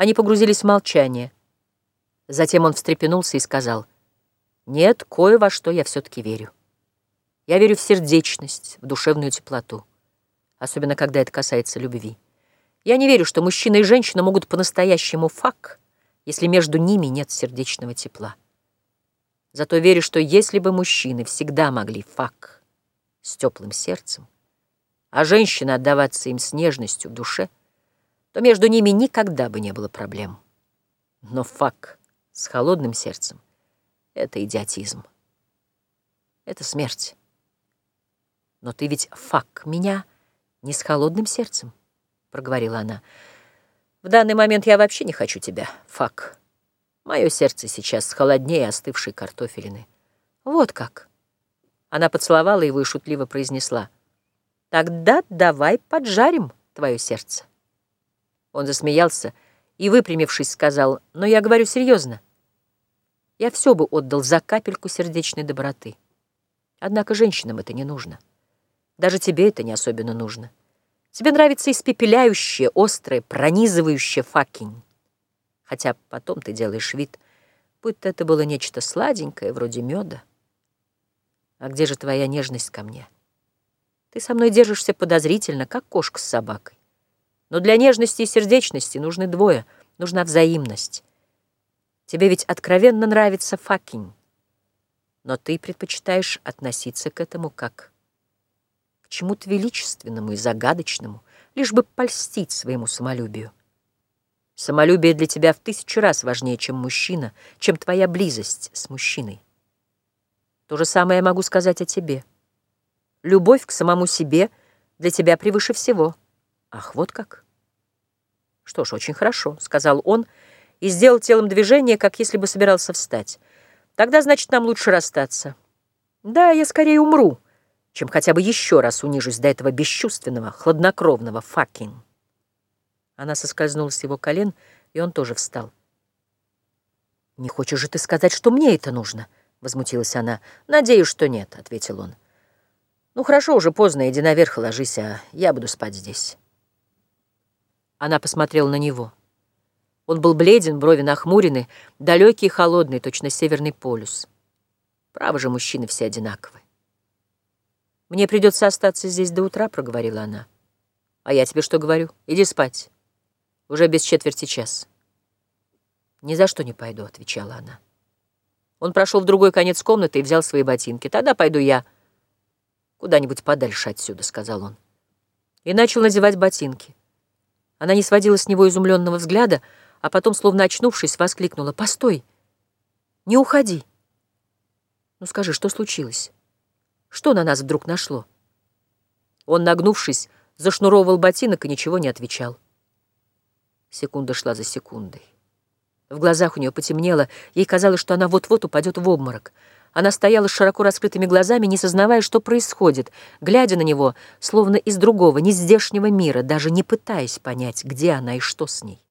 Они погрузились в молчание. Затем он встрепенулся и сказал, «Нет, кое во что я все-таки верю. Я верю в сердечность, в душевную теплоту, особенно когда это касается любви. Я не верю, что мужчина и женщина могут по-настоящему фак, если между ними нет сердечного тепла. Зато верю, что если бы мужчины всегда могли фак с теплым сердцем, а женщина отдаваться им с нежностью в душе, то между ними никогда бы не было проблем. Но fuck с холодным сердцем — это идиотизм. Это смерть. Но ты ведь fuck меня не с холодным сердцем, — проговорила она. В данный момент я вообще не хочу тебя, fuck. Мое сердце сейчас холоднее остывшей картофелины. Вот как. Она поцеловала его и шутливо произнесла. Тогда давай поджарим твое сердце. Он засмеялся и, выпрямившись, сказал, но я говорю серьезно. Я все бы отдал за капельку сердечной доброты. Однако женщинам это не нужно. Даже тебе это не особенно нужно. Тебе нравится испепеляющее, острое, пронизывающее факинь. Хотя потом ты делаешь вид, будто это было нечто сладенькое, вроде меда. А где же твоя нежность ко мне? Ты со мной держишься подозрительно, как кошка с собакой. Но для нежности и сердечности нужны двое, нужна взаимность. Тебе ведь откровенно нравится факинь, но ты предпочитаешь относиться к этому как к чему-то величественному и загадочному, лишь бы польстить своему самолюбию. Самолюбие для тебя в тысячу раз важнее, чем мужчина, чем твоя близость с мужчиной. То же самое я могу сказать о тебе. Любовь к самому себе для тебя превыше всего. Ах, вот как. Что ж, очень хорошо, сказал он и сделал телом движение, как если бы собирался встать. Тогда, значит, нам лучше расстаться. Да, я скорее умру, чем хотя бы еще раз унижусь до этого бесчувственного, хладнокровного факин. Она соскользнула с его колен, и он тоже встал. «Не хочешь же ты сказать, что мне это нужно?» — возмутилась она. «Надеюсь, что нет», — ответил он. «Ну хорошо, уже поздно, иди наверх и ложись, а я буду спать здесь». Она посмотрела на него. Он был бледен, брови нахмурены, далекий и холодный, точно северный полюс. Право же, мужчины все одинаковы. «Мне придется остаться здесь до утра», — проговорила она. «А я тебе что говорю? Иди спать. Уже без четверти час». «Ни за что не пойду», — отвечала она. Он прошел в другой конец комнаты и взял свои ботинки. «Тогда пойду я куда-нибудь подальше отсюда», — сказал он. И начал надевать ботинки. Она не сводила с него изумленного взгляда, а потом, словно очнувшись, воскликнула. «Постой! Не уходи! Ну скажи, что случилось? Что на нас вдруг нашло?» Он, нагнувшись, зашнуровывал ботинок и ничего не отвечал. Секунда шла за секундой. В глазах у нее потемнело, ей казалось, что она вот-вот упадет в обморок — она стояла с широко раскрытыми глазами, не сознавая, что происходит, глядя на него, словно из другого, нездешнего мира, даже не пытаясь понять, где она и что с ней.